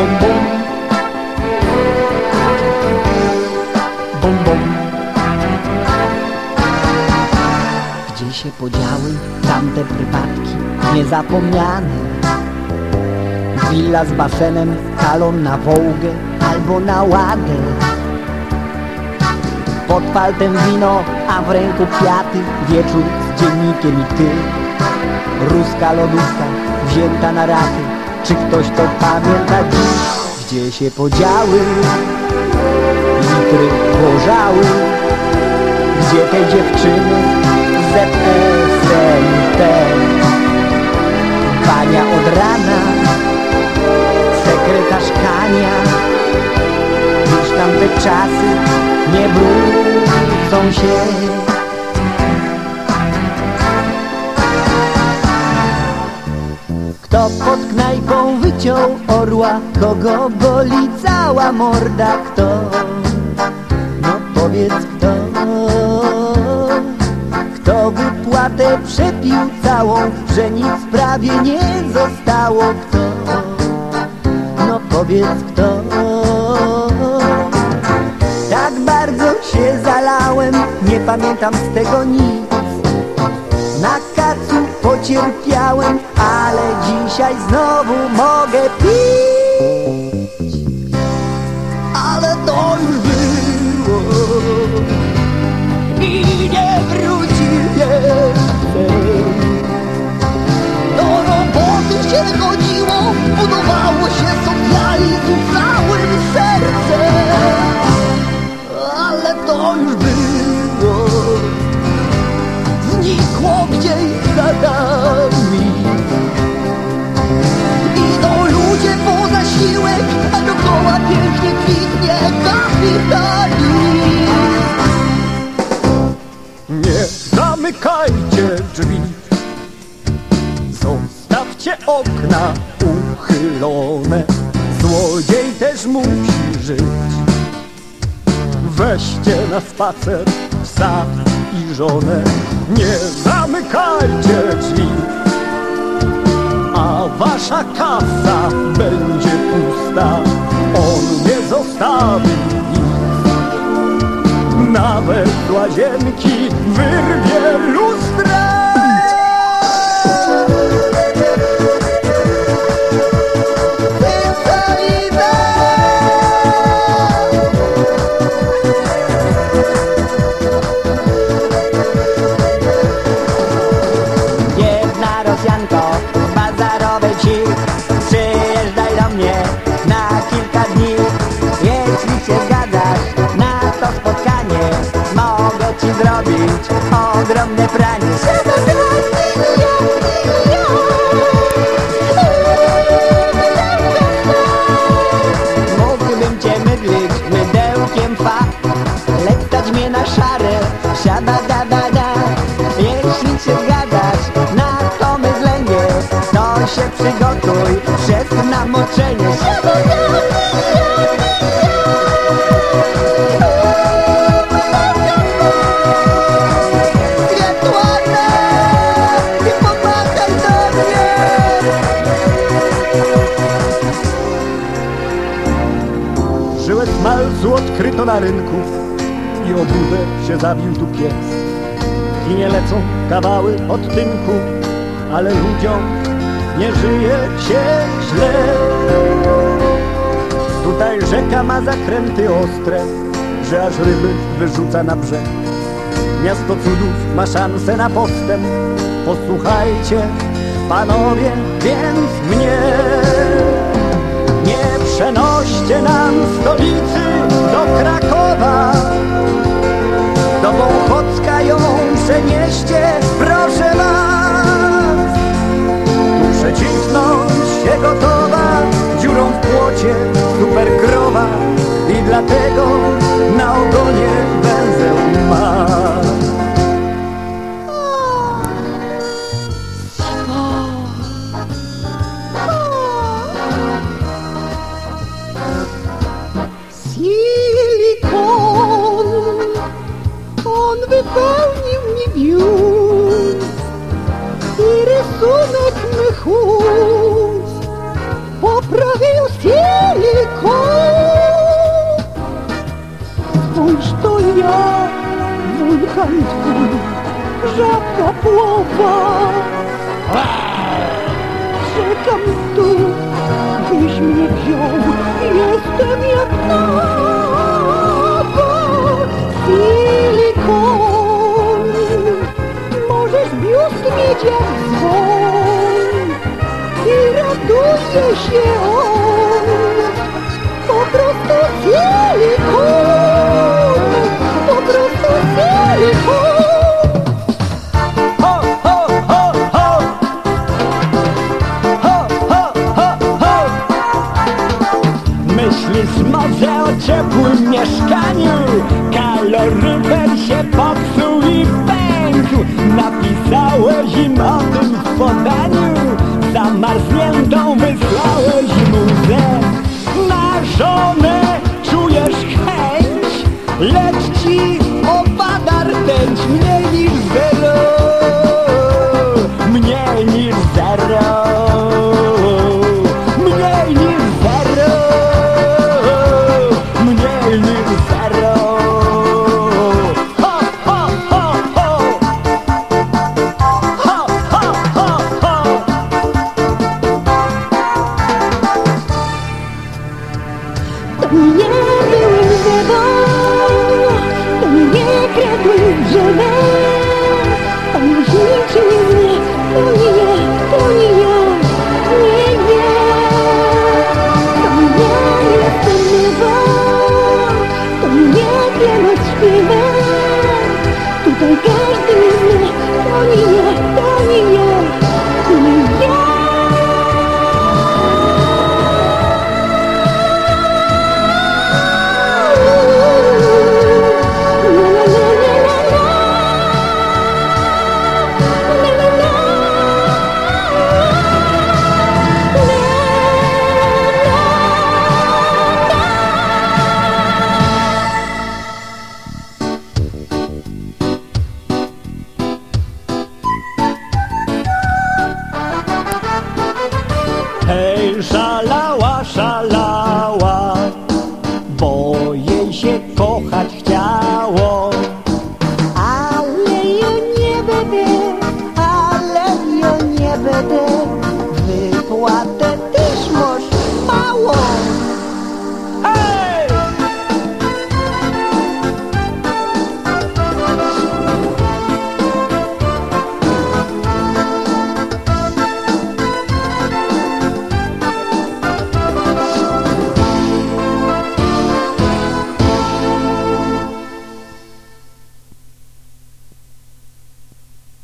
bum bum. Bum bum. Gdzie się podziały tamte prywatki niezapomniane? Willa z basenem, salon na Wołgę albo na Ładę Pod paltem wino, a w ręku kwiaty Wieczór z dziennikiem i ty. Ruska lodówka wzięta na raty Czy ktoś to pamięta dziś? Gdzie się podziały litry pożały? Gdzie te dziewczyny z ZSMT? Bania od rana sekretarz Kania Już tamte czasy nie wrócą się Kto pod knajpą wyciął orła. Kogo boli cała morda? Kto? No powiedz kto. Kto wypłatę przepił całą Że nic prawie nie zostało? Kto? No powiedz kto. Tak bardzo się zalałem. Nie pamiętam z tego nic. Na pocierpiałem Ale dzisiaj znowu mogę pić Nie zamykajcie drzwi. Zostawcie okna uchylone. Złodziej też musi żyć. Weźcie na spacer psa i żonę. Nie zamykajcie drzwi. A wasza kasa będzie academic огромной праздник Żyłę smalcu odkryto na rynku I o budę się zabił tu pies. I nie lecą kawały od tynku Ale ludziom nie żyje się źle. Tutaj rzeka ma zakręty ostre Że aż ryby wyrzuca na brzeg. Miasto cudów ma szansę na postęp. Posłuchajcie, panowie, więc mnie. Nie przenoście nam stolicy do Krakowa. Do Wąchocka ją przenieście, proszę was. Tu przecisnąć się gotowa Dziurą w płocie super krowa I dlatego na ogonie węzeł ma исполним не бьют, И рисунок мы хоть поправил целиком. Свой, что я ну вульханку, жабка плова, Шиком тут, ты ж мне бьем, если верно. jedzie w dzwon i raduje się on. Po prostu silikon, po prostu silikon. Zmarzę o ciepłym mieszkaniu Kaloryfer się popsuł i pękł Napis Oh, all by 从不